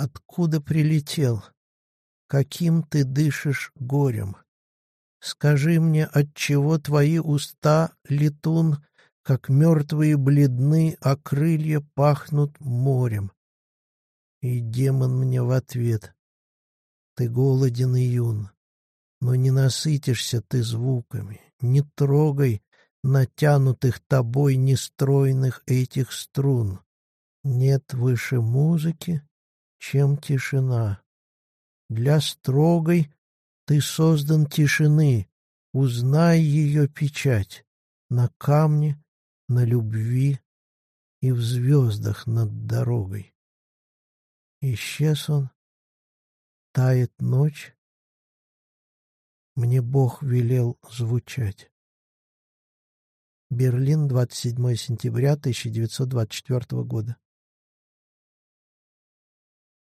Откуда прилетел? Каким ты дышишь горем? Скажи мне, отчего твои уста, летун, как мертвые бледны, а крылья пахнут морем? И демон мне в ответ. Ты голоден юн, но не насытишься ты звуками, не трогай натянутых тобой нестройных этих струн. Нет выше музыки, чем тишина. Для строгой ты создан тишины, узнай ее печать на камне, на любви и в звездах над дорогой. Исчез он, тает ночь, мне Бог велел звучать. Берлин, 27 сентября 1924 года.